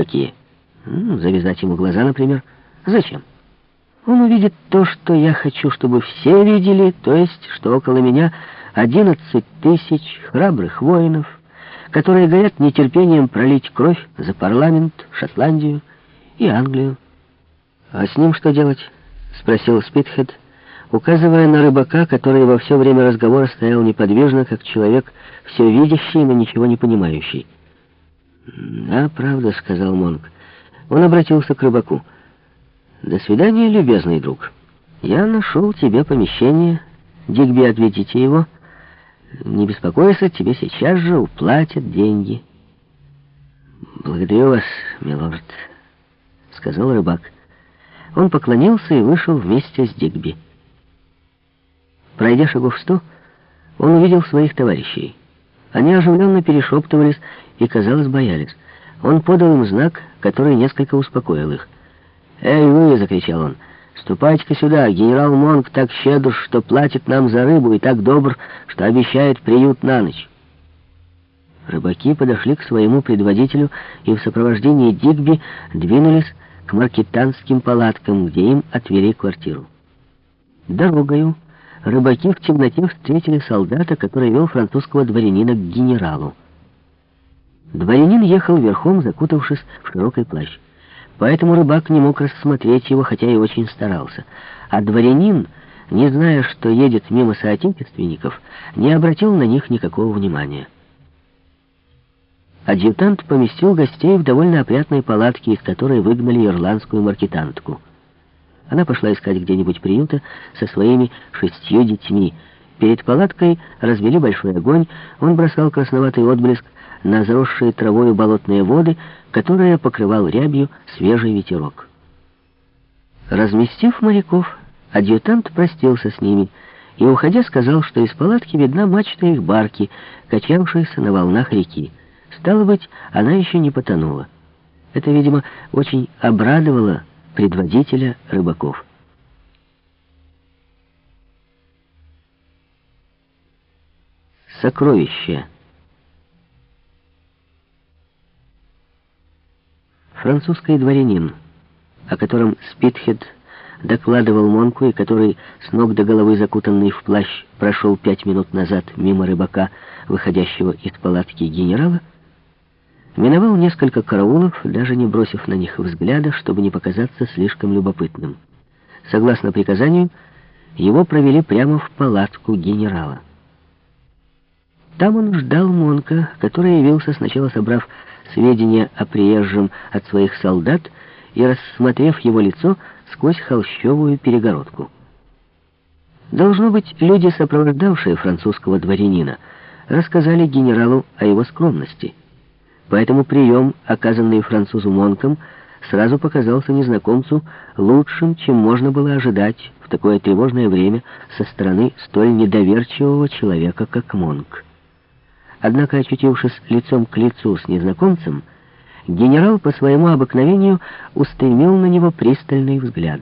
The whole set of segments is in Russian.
Какие? Ну, завязать ему глаза, например. Зачем? Он увидит то, что я хочу, чтобы все видели, то есть, что около меня одиннадцать тысяч храбрых воинов, которые горят нетерпением пролить кровь за парламент, Шотландию и Англию. «А с ним что делать?» — спросил Спитхед, указывая на рыбака, который во все время разговора стоял неподвижно, как человек, все видящий, но ничего не понимающий. «Да, правда», — сказал Монг. Он обратился к рыбаку. «До свидания, любезный друг. Я нашел тебе помещение. Дигби, отведите его. Не беспокойся, тебе сейчас же уплатят деньги». «Благодарю вас, милорд», — сказал рыбак. Он поклонился и вышел вместе с Дигби. Пройдя шагов сто, он увидел своих товарищей. Они оживленно перешептывались и, казалось, боялись. Он подал им знак, который несколько успокоил их. «Эй, вы!» — закричал он. «Ступайте-ка сюда. Генерал Монг так щедр, что платит нам за рыбу, и так добр, что обещает приют на ночь». Рыбаки подошли к своему предводителю и в сопровождении Дигби двинулись к маркетанским палаткам, где им отвели квартиру. Дорогою рыбаки в темноте встретили солдата, который вел французского дворянина к генералу. Дворянин ехал верхом, закутавшись в широкий плащ. Поэтому рыбак не мог рассмотреть его, хотя и очень старался. А дворянин, не зная, что едет мимо соотечественников, не обратил на них никакого внимания. Адъютант поместил гостей в довольно опрятной палатке, из которой выгнали ирландскую маркетантку. Она пошла искать где-нибудь приюта со своими шестью детьми. Перед палаткой развели большой огонь, он бросал красноватый отблеск на заросшие травою болотные воды, которые покрывал рябью свежий ветерок. Разместив моряков, адъютант простился с ними и, уходя, сказал, что из палатки видна мачта их барки, качавшаяся на волнах реки. Стало быть, она еще не потонула. Это, видимо, очень обрадовало предводителя рыбаков. Сокровище. Французский дворянин, о котором Спитхед докладывал Монку и который, с ног до головы закутанный в плащ, прошел пять минут назад мимо рыбака, выходящего из палатки генерала, Миновал несколько караулов, даже не бросив на них взгляда, чтобы не показаться слишком любопытным. Согласно приказанию, его провели прямо в палатку генерала. Там он ждал Монка, который явился, сначала собрав сведения о приезжем от своих солдат и рассмотрев его лицо сквозь холщовую перегородку. Должно быть, люди, сопровождавшие французского дворянина, рассказали генералу о его скромности — Поэтому прием, оказанный французу Монком, сразу показался незнакомцу лучшим, чем можно было ожидать в такое тревожное время со стороны столь недоверчивого человека, как Монк. Однако, очутившись лицом к лицу с незнакомцем, генерал по своему обыкновению устремил на него пристальный взгляд.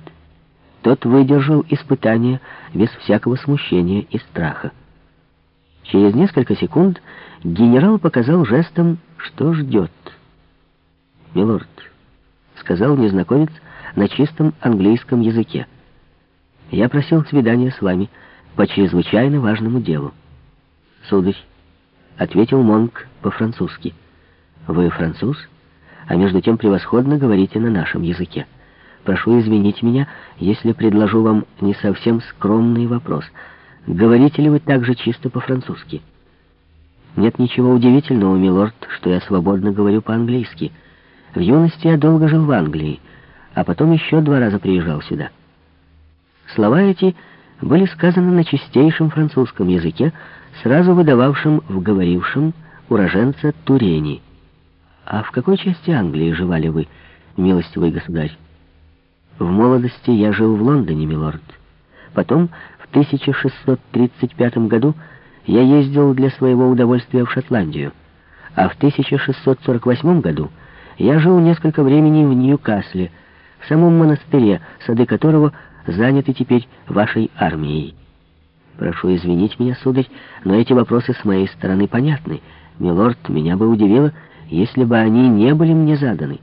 Тот выдержал испытание без всякого смущения и страха. Через несколько секунд генерал показал жестом, что ждет. «Милорд», — сказал незнакомец на чистом английском языке, — «я просил свидания с вами по чрезвычайно важному делу». «Сударь», — ответил Монк по-французски, — «вы француз, а между тем превосходно говорите на нашем языке. Прошу извинить меня, если предложу вам не совсем скромный вопрос — Говорите ли вы также чисто по-французски? Нет ничего удивительного, милорд, что я свободно говорю по-английски. В юности я долго жил в Англии, а потом еще два раза приезжал сюда. Слова эти были сказаны на чистейшем французском языке, сразу выдававшем в говорившем уроженца Турени. А в какой части Англии живали вы, милостивый государь? В молодости я жил в Лондоне, милорд. Потом 1635 году я ездил для своего удовольствия в Шотландию, а в 1648 году я жил несколько времени в Ньюкасле, в самом монастыре, сады которого заняты теперь вашей армией. Прошу извинить меня, сударь, но эти вопросы с моей стороны понятны. Милорд, меня бы удивило, если бы они не были мне заданы.